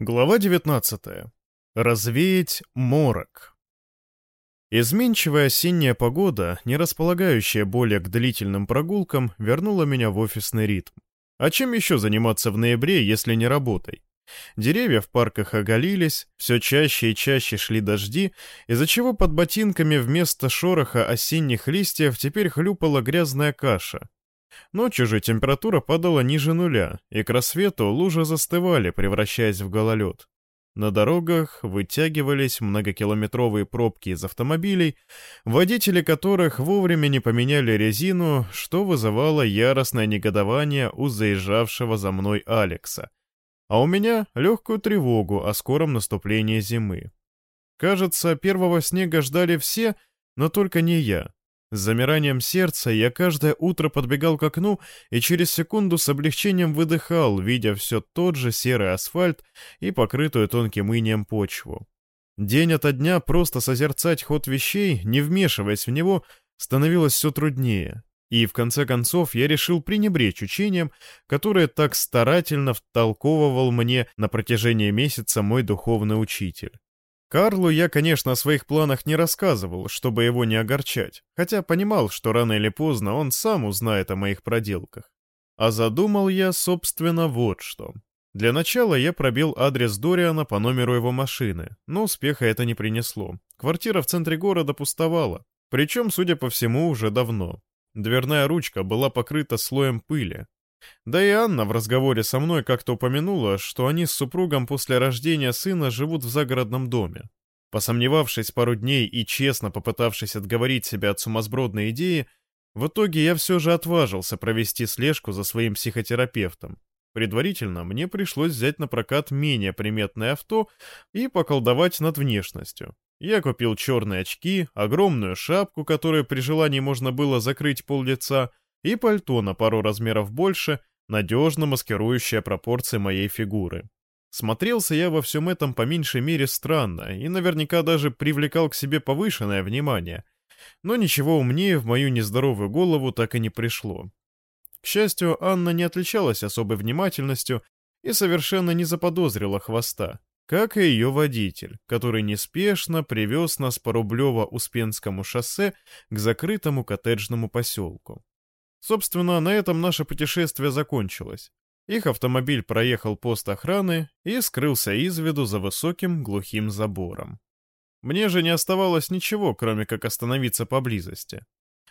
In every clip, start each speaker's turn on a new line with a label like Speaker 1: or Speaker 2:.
Speaker 1: Глава 19. Развеять морок. Изменчивая осенняя погода, не располагающая более к длительным прогулкам, вернула меня в офисный ритм. А чем еще заниматься в ноябре, если не работой? Деревья в парках оголились, все чаще и чаще шли дожди, из-за чего под ботинками вместо шороха осенних листьев теперь хлюпала грязная каша. Ночью же температура падала ниже нуля, и к рассвету лужи застывали, превращаясь в гололед. На дорогах вытягивались многокилометровые пробки из автомобилей, водители которых вовремя не поменяли резину, что вызывало яростное негодование у заезжавшего за мной Алекса. А у меня легкую тревогу о скором наступлении зимы. Кажется, первого снега ждали все, но только не я. С замиранием сердца я каждое утро подбегал к окну и через секунду с облегчением выдыхал, видя все тот же серый асфальт и покрытую тонким инеем почву. День ото дня просто созерцать ход вещей, не вмешиваясь в него, становилось все труднее. И в конце концов я решил пренебречь учением, которое так старательно втолковывал мне на протяжении месяца мой духовный учитель. Карлу я, конечно, о своих планах не рассказывал, чтобы его не огорчать, хотя понимал, что рано или поздно он сам узнает о моих проделках. А задумал я, собственно, вот что. Для начала я пробил адрес Дориана по номеру его машины, но успеха это не принесло. Квартира в центре города пустовала, причем, судя по всему, уже давно. Дверная ручка была покрыта слоем пыли, да и Анна в разговоре со мной как-то упомянула, что они с супругом после рождения сына живут в загородном доме. Посомневавшись пару дней и честно попытавшись отговорить себя от сумасбродной идеи, в итоге я все же отважился провести слежку за своим психотерапевтом. Предварительно мне пришлось взять на прокат менее приметное авто и поколдовать над внешностью. Я купил черные очки, огромную шапку, которую при желании можно было закрыть пол лица, и пальто на пару размеров больше, надежно маскирующее пропорции моей фигуры. Смотрелся я во всем этом по меньшей мере странно и наверняка даже привлекал к себе повышенное внимание, но ничего умнее в мою нездоровую голову так и не пришло. К счастью, Анна не отличалась особой внимательностью и совершенно не заподозрила хвоста, как и ее водитель, который неспешно привез нас по Рублево-Успенскому шоссе к закрытому коттеджному поселку. Собственно, на этом наше путешествие закончилось. Их автомобиль проехал пост охраны и скрылся из виду за высоким глухим забором. Мне же не оставалось ничего, кроме как остановиться поблизости.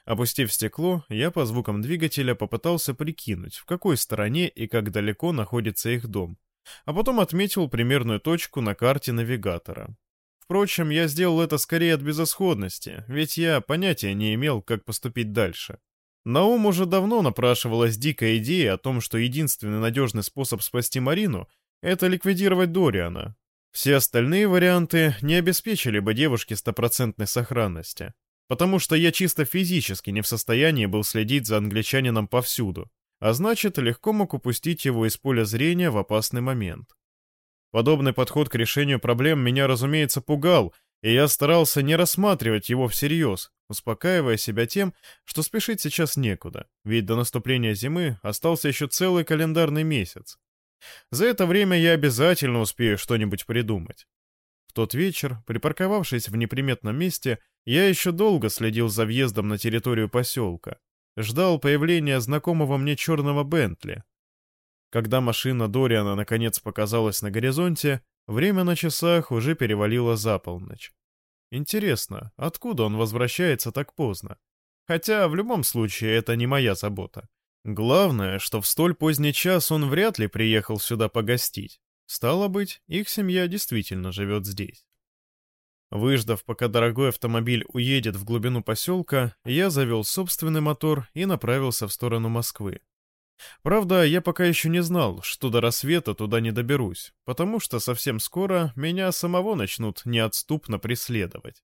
Speaker 1: Опустив стекло, я по звукам двигателя попытался прикинуть, в какой стороне и как далеко находится их дом, а потом отметил примерную точку на карте навигатора. Впрочем, я сделал это скорее от безысходности, ведь я понятия не имел, как поступить дальше. На ум уже давно напрашивалась дикая идея о том, что единственный надежный способ спасти Марину — это ликвидировать Дориана. Все остальные варианты не обеспечили бы девушке стопроцентной сохранности, потому что я чисто физически не в состоянии был следить за англичанином повсюду, а значит, легко мог упустить его из поля зрения в опасный момент. Подобный подход к решению проблем меня, разумеется, пугал, и я старался не рассматривать его всерьез, успокаивая себя тем, что спешить сейчас некуда, ведь до наступления зимы остался еще целый календарный месяц. За это время я обязательно успею что-нибудь придумать. В тот вечер, припарковавшись в неприметном месте, я еще долго следил за въездом на территорию поселка, ждал появления знакомого мне черного Бентли. Когда машина Дориана наконец показалась на горизонте, время на часах уже перевалило за полночь. Интересно, откуда он возвращается так поздно? Хотя в любом случае это не моя забота. Главное, что в столь поздний час он вряд ли приехал сюда погостить. Стало быть, их семья действительно живет здесь. Выждав, пока дорогой автомобиль уедет в глубину поселка, я завел собственный мотор и направился в сторону Москвы. Правда, я пока еще не знал, что до рассвета туда не доберусь, потому что совсем скоро меня самого начнут неотступно преследовать.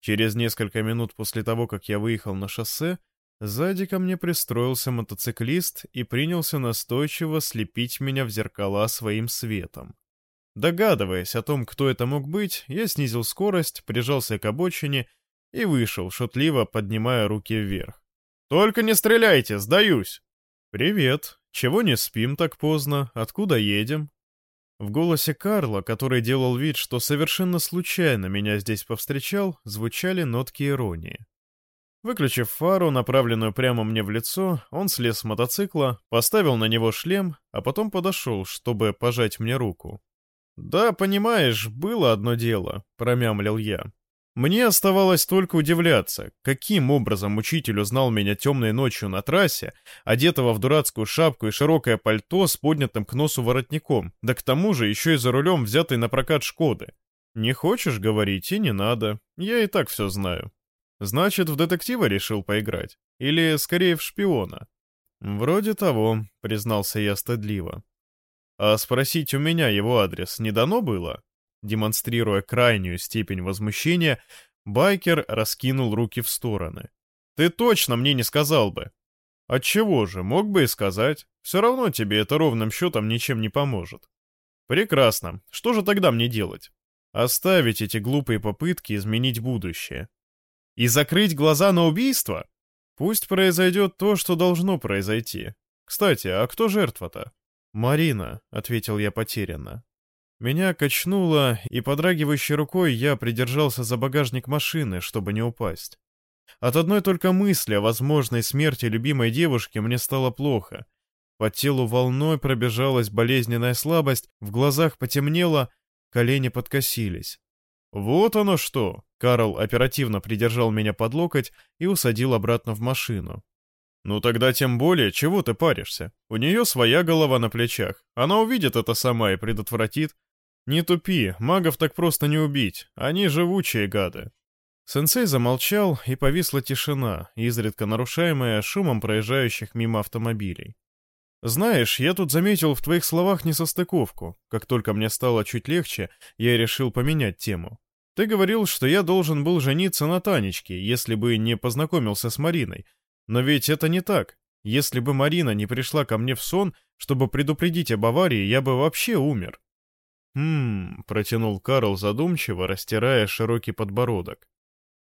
Speaker 1: Через несколько минут после того, как я выехал на шоссе, сзади ко мне пристроился мотоциклист и принялся настойчиво слепить меня в зеркала своим светом. Догадываясь о том, кто это мог быть, я снизил скорость, прижался к обочине и вышел, шутливо поднимая руки вверх. «Только не стреляйте, сдаюсь!» «Привет. Чего не спим так поздно? Откуда едем?» В голосе Карла, который делал вид, что совершенно случайно меня здесь повстречал, звучали нотки иронии. Выключив фару, направленную прямо мне в лицо, он слез с мотоцикла, поставил на него шлем, а потом подошел, чтобы пожать мне руку. «Да, понимаешь, было одно дело», — промямлил я. Мне оставалось только удивляться, каким образом учитель узнал меня темной ночью на трассе, одетого в дурацкую шапку и широкое пальто с поднятым к носу воротником, да к тому же еще и за рулем взятой на прокат Шкоды. Не хочешь говорить и не надо, я и так все знаю. Значит, в детектива решил поиграть? Или, скорее, в шпиона? Вроде того, признался я стыдливо. А спросить у меня его адрес не дано было? Демонстрируя крайнюю степень возмущения, байкер раскинул руки в стороны. Ты точно мне не сказал бы. Отчего же, мог бы и сказать. Все равно тебе это ровным счетом ничем не поможет. Прекрасно. Что же тогда мне делать? Оставить эти глупые попытки изменить будущее. И закрыть глаза на убийство? Пусть произойдет то, что должно произойти. Кстати, а кто жертва-то? «Марина», — ответил я потерянно. Меня качнуло, и подрагивающей рукой я придержался за багажник машины, чтобы не упасть. От одной только мысли о возможной смерти любимой девушки мне стало плохо. По телу волной пробежалась болезненная слабость, в глазах потемнело, колени подкосились. «Вот оно что!» Карл оперативно придержал меня под локоть и усадил обратно в машину. «Ну тогда тем более, чего ты паришься? У нее своя голова на плечах. Она увидит это сама и предотвратит. Не тупи, магов так просто не убить. Они живучие гады». Сенсей замолчал, и повисла тишина, изредка нарушаемая шумом проезжающих мимо автомобилей. «Знаешь, я тут заметил в твоих словах несостыковку. Как только мне стало чуть легче, я решил поменять тему. Ты говорил, что я должен был жениться на Танечке, если бы не познакомился с Мариной. Но ведь это не так. Если бы Марина не пришла ко мне в сон, чтобы предупредить об аварии, я бы вообще умер. «Хм...» — протянул Карл задумчиво, растирая широкий подбородок.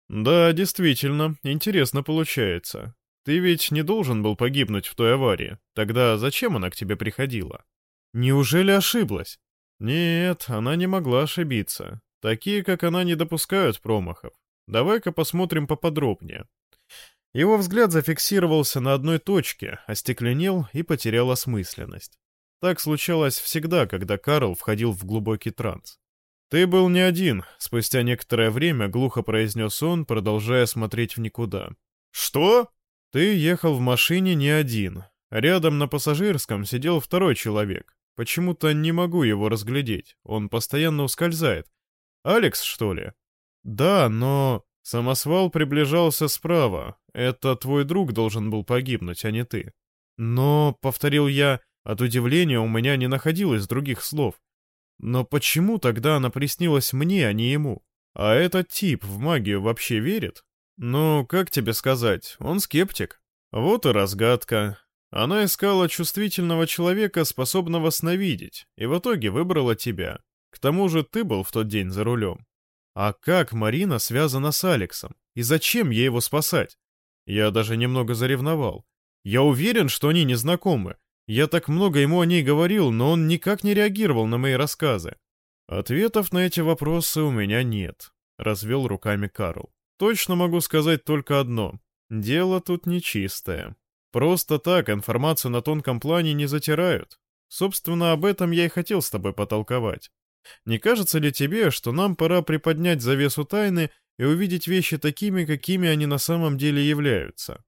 Speaker 1: «Да, действительно, интересно получается. Ты ведь не должен был погибнуть в той аварии. Тогда зачем она к тебе приходила?» «Неужели ошиблась?» «Нет, она не могла ошибиться. Такие, как она, не допускают промахов. Давай-ка посмотрим поподробнее. Его взгляд зафиксировался на одной точке, остекленел и потерял осмысленность. Так случалось всегда, когда Карл входил в глубокий транс. «Ты был не один», — спустя некоторое время глухо произнес он, продолжая смотреть в никуда. «Что?» «Ты ехал в машине не один. Рядом на пассажирском сидел второй человек. Почему-то не могу его разглядеть, он постоянно ускользает. Алекс, что ли?» «Да, но...» Самосвал приближался справа. Это твой друг должен был погибнуть, а не ты. Но, — повторил я, — от удивления у меня не находилось других слов. Но почему тогда она приснилась мне, а не ему? А этот тип в магию вообще верит? Ну, как тебе сказать, он скептик. Вот и разгадка. Она искала чувствительного человека, способного сновидеть, и в итоге выбрала тебя. К тому же ты был в тот день за рулем. А как Марина связана с Алексом? И зачем ей его спасать? Я даже немного заревновал. Я уверен, что они не знакомы. Я так много ему о ней говорил, но он никак не реагировал на мои рассказы. Ответов на эти вопросы у меня нет, развел руками Карл. Точно могу сказать только одно. Дело тут нечистое. Просто так информацию на тонком плане не затирают. Собственно, об этом я и хотел с тобой потолковать. Не кажется ли тебе, что нам пора приподнять завесу тайны и увидеть вещи такими, какими они на самом деле являются?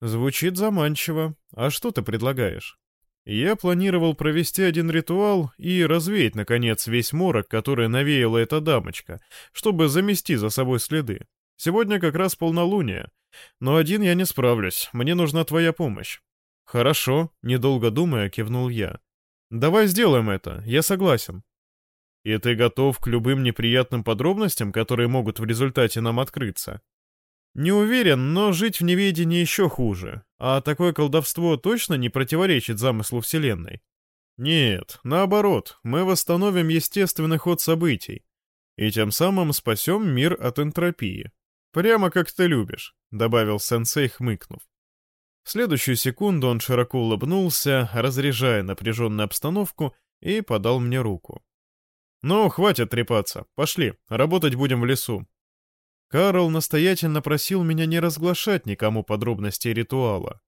Speaker 1: Звучит заманчиво. А что ты предлагаешь? Я планировал провести один ритуал и развеять, наконец, весь морок, который навеяла эта дамочка, чтобы замести за собой следы. Сегодня как раз полнолуние. Но один я не справлюсь, мне нужна твоя помощь. Хорошо, недолго думая, кивнул я. Давай сделаем это, я согласен. И ты готов к любым неприятным подробностям, которые могут в результате нам открыться? Не уверен, но жить в неведении еще хуже. А такое колдовство точно не противоречит замыслу Вселенной? Нет, наоборот, мы восстановим естественный ход событий. И тем самым спасем мир от энтропии. Прямо как ты любишь, добавил сенсей, хмыкнув. В следующую секунду он широко улыбнулся, разряжая напряженную обстановку, и подал мне руку. «Ну, хватит трепаться. Пошли, работать будем в лесу». Карл настоятельно просил меня не разглашать никому подробностей ритуала.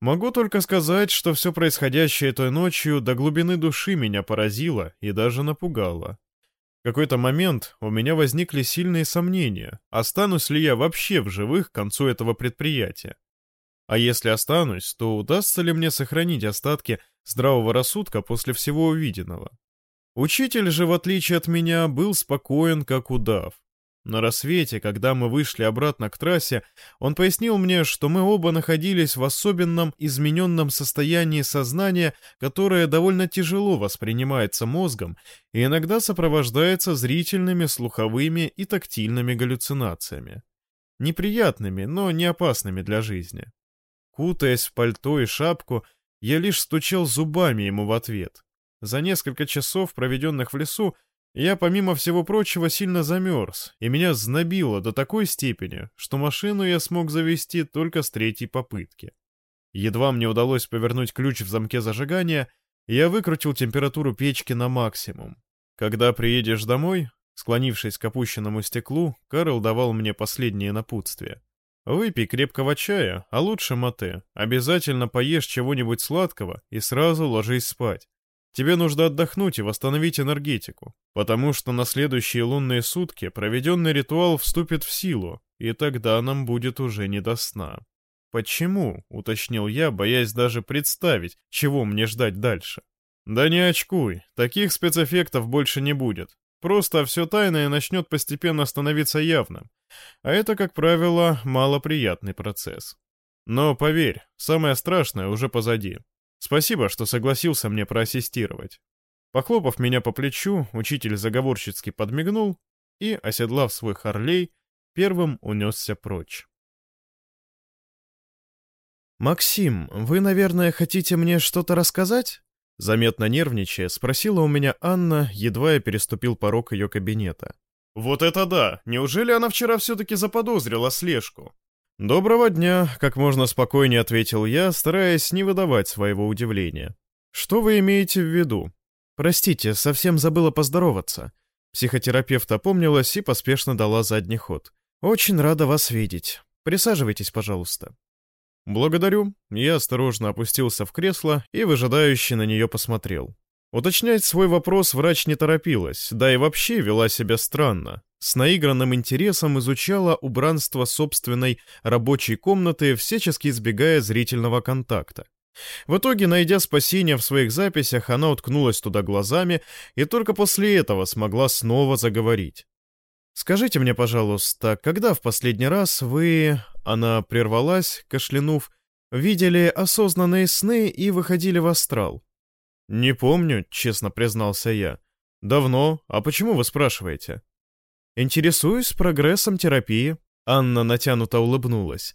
Speaker 1: Могу только сказать, что все происходящее той ночью до глубины души меня поразило и даже напугало. В какой-то момент у меня возникли сильные сомнения, останусь ли я вообще в живых к концу этого предприятия. А если останусь, то удастся ли мне сохранить остатки здравого рассудка после всего увиденного? Учитель же, в отличие от меня, был спокоен, как удав. На рассвете, когда мы вышли обратно к трассе, он пояснил мне, что мы оба находились в особенном измененном состоянии сознания, которое довольно тяжело воспринимается мозгом и иногда сопровождается зрительными, слуховыми и тактильными галлюцинациями. Неприятными, но не опасными для жизни. Кутаясь в пальто и шапку, я лишь стучал зубами ему в ответ. За несколько часов, проведенных в лесу, я, помимо всего прочего, сильно замерз, и меня знобило до такой степени, что машину я смог завести только с третьей попытки. Едва мне удалось повернуть ключ в замке зажигания, я выкрутил температуру печки на максимум. Когда приедешь домой, склонившись к опущенному стеклу, Карл давал мне последнее напутствие. Выпей крепкого чая, а лучше мате. Обязательно поешь чего-нибудь сладкого и сразу ложись спать. Тебе нужно отдохнуть и восстановить энергетику, потому что на следующие лунные сутки проведенный ритуал вступит в силу, и тогда нам будет уже не до сна. «Почему?» — уточнил я, боясь даже представить, чего мне ждать дальше. «Да не очкуй, таких спецэффектов больше не будет. Просто все тайное начнет постепенно становиться явным. А это, как правило, малоприятный процесс. Но поверь, самое страшное уже позади. Спасибо, что согласился мне проассистировать. Похлопав меня по плечу, учитель заговорщицки подмигнул и, оседлав свой Харлей, первым унесся прочь. «Максим, вы, наверное, хотите мне что-то рассказать?» Заметно нервничая, спросила у меня Анна, едва я переступил порог ее кабинета. «Вот это да! Неужели она вчера все-таки заподозрила слежку?» «Доброго дня», — как можно спокойнее ответил я, стараясь не выдавать своего удивления. «Что вы имеете в виду?» «Простите, совсем забыла поздороваться». Психотерапевт опомнилась и поспешно дала задний ход. «Очень рада вас видеть. Присаживайтесь, пожалуйста». «Благодарю». Я осторожно опустился в кресло и выжидающе на нее посмотрел. Уточнять свой вопрос врач не торопилась, да и вообще вела себя странно. С наигранным интересом изучала убранство собственной рабочей комнаты, всячески избегая зрительного контакта. В итоге, найдя спасение в своих записях, она уткнулась туда глазами и только после этого смогла снова заговорить. «Скажите мне, пожалуйста, когда в последний раз вы...» Она прервалась, кашлянув. «Видели осознанные сны и выходили в астрал?» «Не помню», — честно признался я. «Давно. А почему вы спрашиваете?» «Интересуюсь прогрессом терапии». Анна натянуто улыбнулась.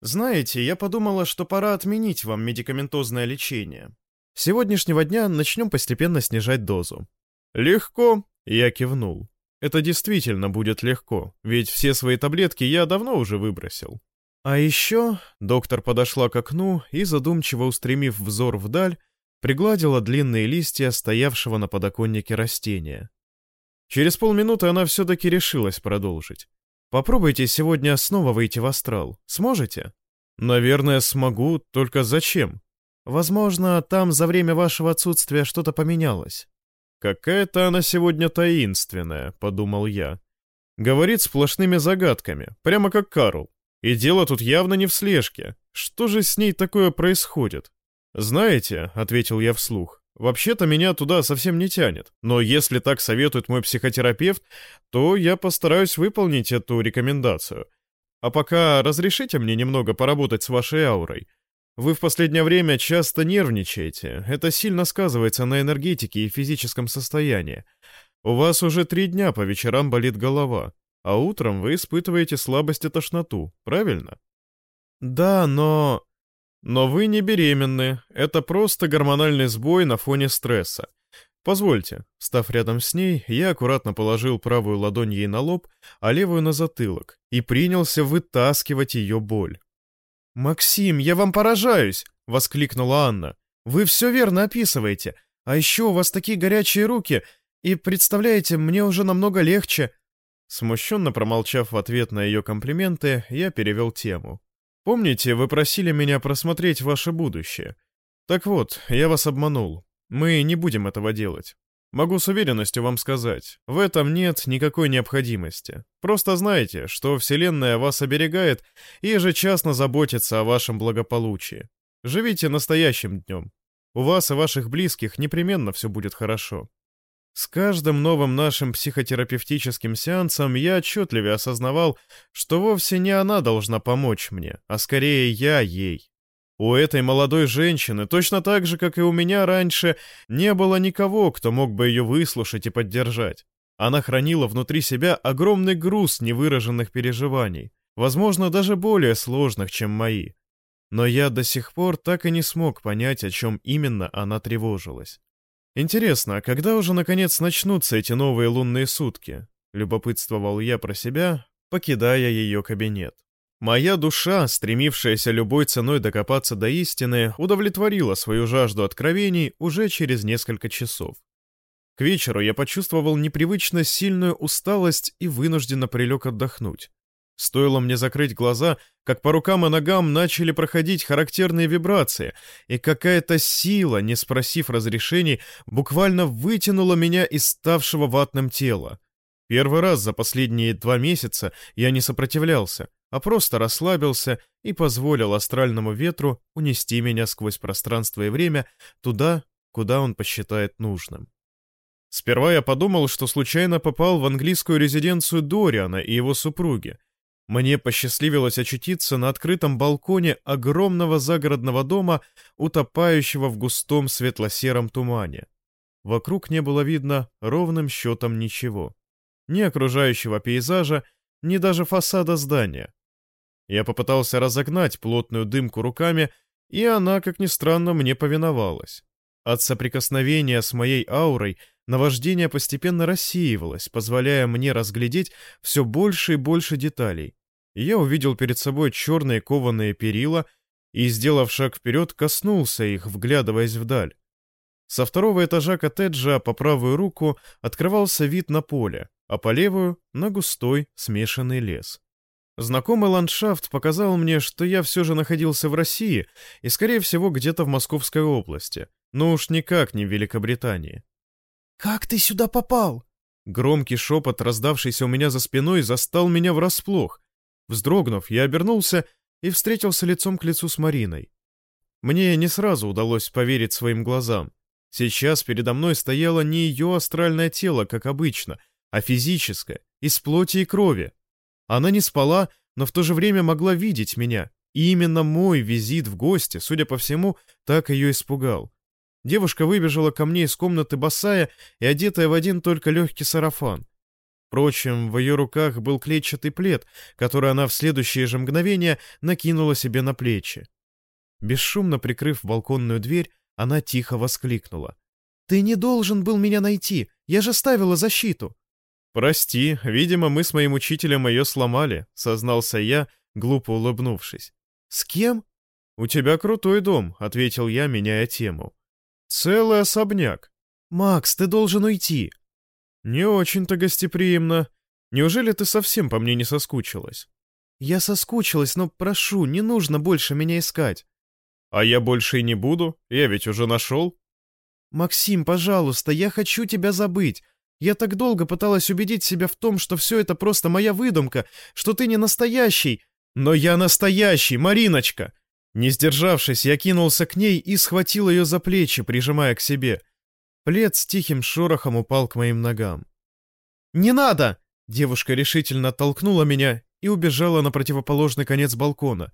Speaker 1: «Знаете, я подумала, что пора отменить вам медикаментозное лечение. С сегодняшнего дня начнем постепенно снижать дозу». «Легко», — я кивнул. «Это действительно будет легко, ведь все свои таблетки я давно уже выбросил». А еще доктор подошла к окну и, задумчиво устремив взор вдаль, пригладила длинные листья стоявшего на подоконнике растения. Через полминуты она все-таки решилась продолжить. «Попробуйте сегодня снова выйти в астрал. Сможете?» «Наверное, смогу, только зачем?» «Возможно, там за время вашего отсутствия что-то поменялось». «Какая-то она сегодня таинственная», — подумал я. Говорит сплошными загадками, прямо как Карл. И дело тут явно не в слежке. Что же с ней такое происходит? «Знаете», — ответил я вслух, Вообще-то меня туда совсем не тянет, но если так советует мой психотерапевт, то я постараюсь выполнить эту рекомендацию. А пока разрешите мне немного поработать с вашей аурой. Вы в последнее время часто нервничаете, это сильно сказывается на энергетике и физическом состоянии. У вас уже три дня по вечерам болит голова, а утром вы испытываете слабость и тошноту, правильно? Да, но... Но вы не беременны, это просто гормональный сбой на фоне стресса. Позвольте, став рядом с ней, я аккуратно положил правую ладонь ей на лоб, а левую на затылок, и принялся вытаскивать ее боль. «Максим, я вам поражаюсь!» — воскликнула Анна. «Вы все верно описываете. А еще у вас такие горячие руки. И представляете, мне уже намного легче. Смущенно промолчав в ответ на ее комплименты, я перевел тему. Помните, вы просили меня просмотреть ваше будущее? Так вот, я вас обманул. Мы не будем этого делать. Могу с уверенностью вам сказать, в этом нет никакой необходимости. Просто знайте, что Вселенная вас оберегает и ежечасно заботится о вашем благополучии. Живите настоящим днем. У вас и ваших близких непременно все будет хорошо. С каждым новым нашим психотерапевтическим сеансом я отчетливее осознавал, что вовсе не она должна помочь мне, а скорее я ей. У этой молодой женщины, точно так же, как и у меня раньше, не было никого, кто мог бы ее выслушать и поддержать. Она хранила внутри себя огромный груз невыраженных переживаний, возможно, даже более сложных, чем мои. Но я до сих пор так и не смог понять, о чем именно она тревожилась. Интересно, а когда уже наконец начнутся эти новые лунные сутки? Любопытствовал я про себя, покидая ее кабинет. Моя душа, стремившаяся любой ценой докопаться до истины, удовлетворила свою жажду откровений уже через несколько часов. К вечеру я почувствовал непривычно сильную усталость и вынужденно прилег отдохнуть. Стоило мне закрыть глаза, как по рукам и ногам начали проходить характерные вибрации, и какая-то сила, не спросив разрешений, буквально вытянула меня из ставшего ватным тела. Первый раз за последние два месяца я не сопротивлялся, а просто расслабился и позволил астральному ветру унести меня сквозь пространство и время туда, куда он посчитает нужным. Сперва я подумал, что случайно попал в английскую резиденцию Дориана и его супруги, мне посчастливилось очутиться на открытом балконе огромного загородного дома, утопающего в густом светло-сером тумане. Вокруг не было видно ровным счетом ничего. Ни окружающего пейзажа, ни даже фасада здания. Я попытался разогнать плотную дымку руками, и она, как ни странно, мне повиновалась. От соприкосновения с моей аурой наваждение постепенно рассеивалось, позволяя мне разглядеть все больше и больше деталей. Я увидел перед собой черные кованые перила и, сделав шаг вперед, коснулся их, вглядываясь вдаль. Со второго этажа коттеджа по правую руку открывался вид на поле, а по левую — на густой смешанный лес. Знакомый ландшафт показал мне, что я все же находился в России и, скорее всего, где-то в Московской области, но уж никак не в Великобритании.
Speaker 2: «Как ты сюда попал?»
Speaker 1: Громкий шепот, раздавшийся у меня за спиной, застал меня врасплох. Вздрогнув, я обернулся и встретился лицом к лицу с Мариной. Мне не сразу удалось поверить своим глазам. Сейчас передо мной стояло не ее астральное тело, как обычно, а физическое, из плоти и крови. Она не спала, но в то же время могла видеть меня, и именно мой визит в гости, судя по всему, так ее испугал. Девушка выбежала ко мне из комнаты босая и одетая в один только легкий сарафан. Впрочем, в ее руках был клетчатый плед, который она в следующее же мгновение накинула себе на плечи. Бесшумно прикрыв балконную дверь, она тихо воскликнула.
Speaker 2: «Ты не должен был меня найти! Я же ставила защиту!»
Speaker 1: «Прости, видимо, мы с моим учителем ее сломали», — сознался я, глупо улыбнувшись.
Speaker 2: «С кем?»
Speaker 1: «У тебя крутой дом», — ответил я, меняя тему. «Целый особняк».
Speaker 2: «Макс, ты должен уйти».
Speaker 1: «Не очень-то гостеприимно. Неужели ты совсем по мне не соскучилась?»
Speaker 2: «Я соскучилась, но прошу, не нужно больше меня искать».
Speaker 1: «А я больше и не буду, я ведь уже нашел».
Speaker 2: «Максим, пожалуйста, я хочу тебя забыть. Я так долго пыталась убедить себя в том, что все это просто моя выдумка, что ты не настоящий.
Speaker 1: Но я настоящий, Мариночка!» Не сдержавшись, я кинулся к ней и схватил ее за плечи, прижимая к себе. Плед с тихим шорохом упал к моим ногам.
Speaker 2: «Не надо!»
Speaker 1: Девушка решительно толкнула меня и убежала на противоположный конец балкона.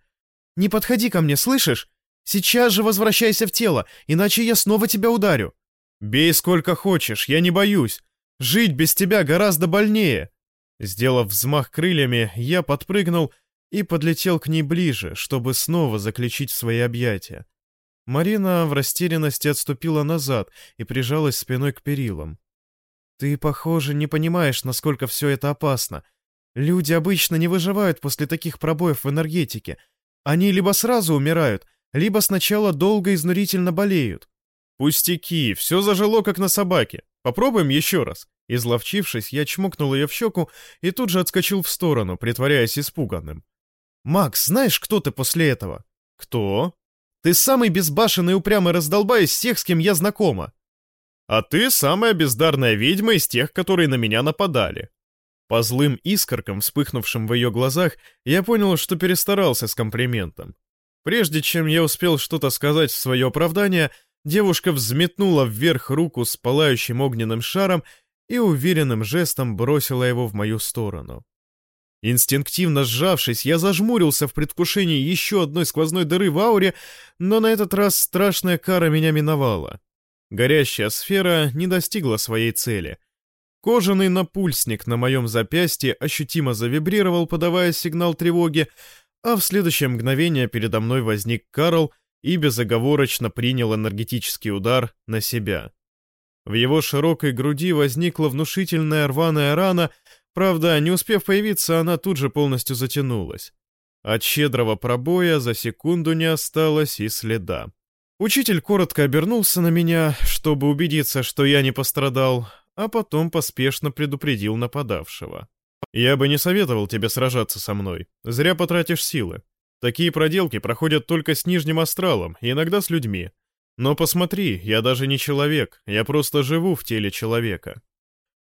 Speaker 2: «Не подходи ко мне, слышишь? Сейчас же возвращайся в тело, иначе я снова тебя ударю».
Speaker 1: «Бей сколько хочешь, я не боюсь. Жить без тебя гораздо больнее!» Сделав взмах крыльями, я подпрыгнул и подлетел к ней ближе, чтобы снова заключить свои объятия. Марина в растерянности отступила назад и прижалась спиной к перилам.
Speaker 2: «Ты, похоже, не понимаешь, насколько все это опасно. Люди обычно не выживают после таких пробоев в энергетике. Они либо сразу умирают, либо сначала долго изнурительно болеют.
Speaker 1: «Пустяки, все зажило, как на собаке. Попробуем еще раз». Изловчившись, я чмокнул ее в щеку и тут же отскочил в сторону, притворяясь испуганным.
Speaker 2: «Макс, знаешь, кто ты после этого?»
Speaker 1: «Кто?»
Speaker 2: «Ты самый безбашенный упрямый раздолбай из всех, с кем я знакома».
Speaker 1: «А ты самая бездарная ведьма из тех, которые на меня нападали». По злым искоркам, вспыхнувшим в ее глазах, я понял, что перестарался с комплиментом. Прежде чем я успел что-то сказать в свое оправдание, Девушка взметнула вверх руку с пылающим огненным шаром и уверенным жестом бросила его в мою сторону. Инстинктивно сжавшись, я зажмурился в предвкушении еще одной сквозной дыры в ауре, но на этот раз страшная кара меня миновала. Горящая сфера не достигла своей цели. Кожаный напульсник на моем запястье ощутимо завибрировал, подавая сигнал тревоги, а в следующее мгновение передо мной возник Карл и безоговорочно принял энергетический удар на себя. В его широкой груди возникла внушительная рваная рана, правда, не успев появиться, она тут же полностью затянулась. От щедрого пробоя за секунду не осталось и следа. Учитель коротко обернулся на меня, чтобы убедиться, что я не пострадал, а потом поспешно предупредил нападавшего. «Я бы не советовал тебе сражаться со мной. Зря потратишь силы. Такие проделки проходят только с нижним астралом иногда с людьми. Но посмотри, я даже не человек, я просто живу в теле человека.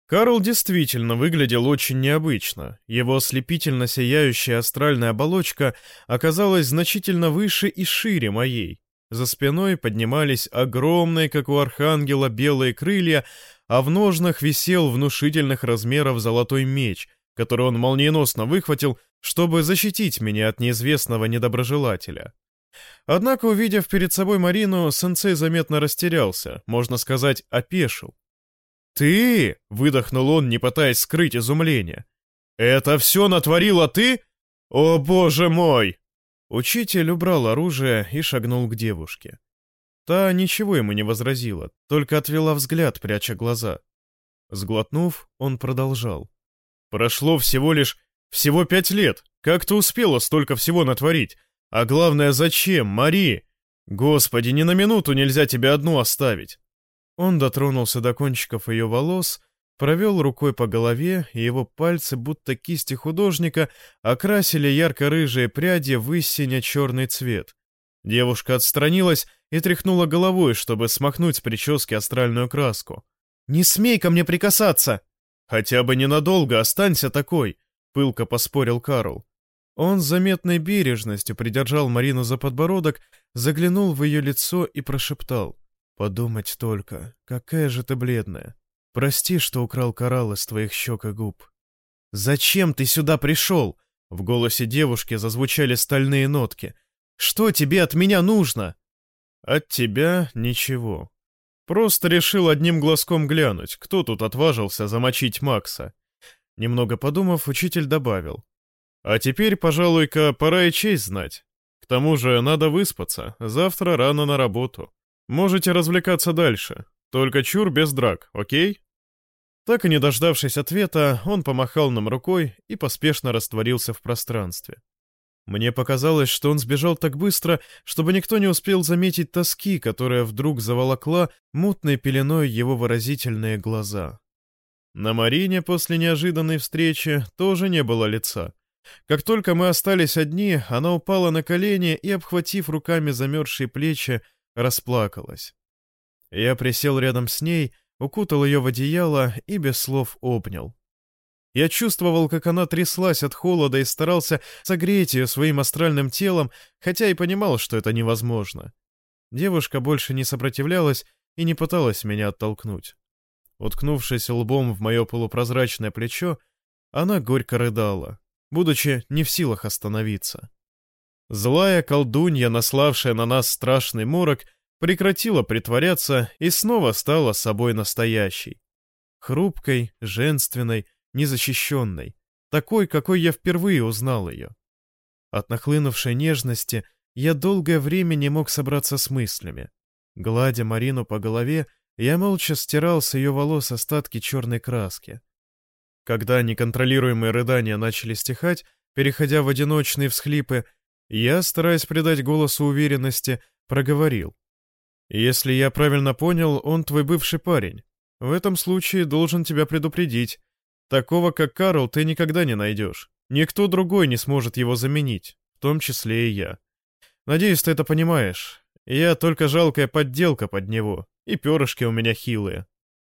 Speaker 1: Карл действительно выглядел очень необычно. Его ослепительно сияющая астральная оболочка оказалась значительно выше и шире моей. За спиной поднимались огромные, как у архангела, белые крылья, а в ножнах висел внушительных размеров золотой меч, который он молниеносно выхватил чтобы защитить меня от неизвестного недоброжелателя. Однако, увидев перед собой Марину, сенсей заметно растерялся, можно сказать, опешил. «Ты?» — выдохнул он, не пытаясь скрыть изумление. «Это все натворила ты? О, боже мой!» Учитель убрал оружие и шагнул к девушке. Та ничего ему не возразила, только отвела взгляд, пряча глаза. Сглотнув, он продолжал. «Прошло всего лишь всего пять лет. Как ты успела столько всего натворить? А главное, зачем, Мари? Господи, ни на минуту нельзя тебя одну оставить. Он дотронулся до кончиков ее волос, провел рукой по голове, и его пальцы, будто кисти художника, окрасили ярко-рыжие пряди в истине черный цвет. Девушка отстранилась и тряхнула головой, чтобы смахнуть с прически астральную краску. «Не смей ко мне прикасаться!» «Хотя бы ненадолго останься такой!» — пылко поспорил Карл. Он с заметной бережностью придержал Марину за подбородок, заглянул в ее лицо и прошептал. «Подумать только, какая же ты бледная. Прости, что украл коралл из твоих щек и губ». «Зачем ты сюда пришел?» В голосе девушки зазвучали стальные нотки. «Что тебе от меня нужно?» «От тебя ничего. Просто решил одним глазком глянуть, кто тут отважился замочить Макса. Немного подумав, учитель добавил. «А теперь, пожалуй-ка, пора и честь знать. К тому же надо выспаться, завтра рано на работу. Можете развлекаться дальше, только чур без драк, окей?» Так и не дождавшись ответа, он помахал нам рукой и поспешно растворился в пространстве. Мне показалось, что он сбежал так быстро, чтобы никто не успел заметить тоски, которая вдруг заволокла мутной пеленой его выразительные глаза. На Марине после неожиданной встречи тоже не было лица. Как только мы остались одни, она упала на колени и, обхватив руками замерзшие плечи, расплакалась. Я присел рядом с ней, укутал ее в одеяло и без слов обнял. Я чувствовал, как она тряслась от холода и старался согреть ее своим астральным телом, хотя и понимал, что это невозможно. Девушка больше не сопротивлялась и не пыталась меня оттолкнуть. Уткнувшись лбом в мое полупрозрачное плечо, она горько рыдала, будучи не в силах остановиться. Злая колдунья, наславшая на нас страшный морок, прекратила притворяться и снова стала собой настоящей. Хрупкой, женственной, незащищенной, такой, какой я впервые узнал ее. От нахлынувшей нежности я долгое время не мог собраться с мыслями. Гладя Марину по голове, я молча стирал с ее волос остатки черной краски. Когда неконтролируемые рыдания начали стихать, переходя в одиночные всхлипы, я, стараясь придать голосу уверенности, проговорил. Если я правильно понял, он твой бывший парень. В этом случае должен тебя предупредить. Такого, как Карл, ты никогда не найдешь. Никто другой не сможет его заменить, в том числе и я. Надеюсь, ты это понимаешь. Я только жалкая подделка под него, и перышки у меня хилые.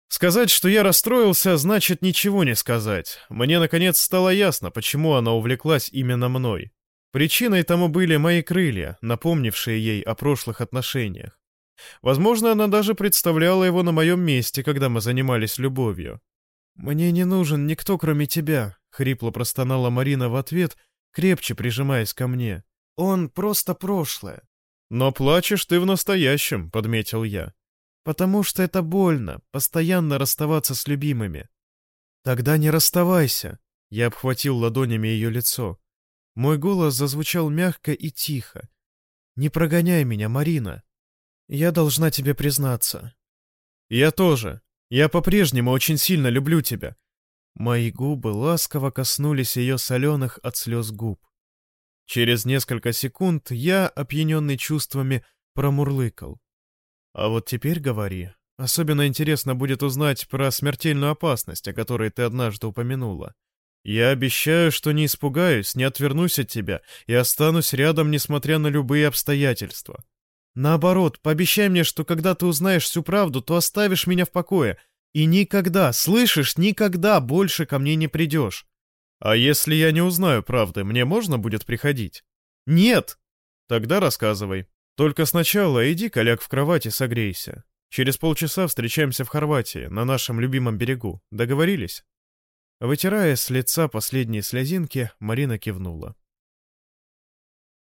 Speaker 1: Сказать, что я расстроился, значит ничего не сказать. Мне, наконец, стало ясно, почему она увлеклась именно мной. Причиной тому были мои крылья, напомнившие ей о прошлых отношениях. Возможно, она даже представляла его на моем месте, когда мы занимались любовью. «Мне не нужен никто, кроме тебя», — хрипло простонала Марина в ответ, крепче прижимаясь ко мне. «Он просто прошлое». «Но плачешь ты в настоящем», — подметил я. «Потому что это больно, постоянно расставаться с любимыми». «Тогда не расставайся», — я обхватил ладонями ее лицо. Мой голос зазвучал мягко и тихо. «Не прогоняй меня, Марина. Я должна тебе признаться». «Я тоже», я по-прежнему очень сильно люблю тебя». Мои губы ласково коснулись ее соленых от слез губ. Через несколько секунд я, опьяненный чувствами, промурлыкал. «А вот теперь говори. Особенно интересно будет узнать про смертельную опасность, о которой ты однажды упомянула. Я обещаю, что не испугаюсь, не отвернусь от тебя и останусь рядом, несмотря на любые обстоятельства. Наоборот, пообещай мне, что когда ты узнаешь всю правду, то оставишь меня в покое. И никогда, слышишь, никогда больше ко мне не придешь. А если я не узнаю правды, мне можно будет приходить? Нет! Тогда рассказывай. Только сначала иди, коляк, в кровати согрейся. Через полчаса встречаемся в Хорватии, на нашем любимом берегу. Договорились?» Вытирая с лица последние слезинки, Марина кивнула.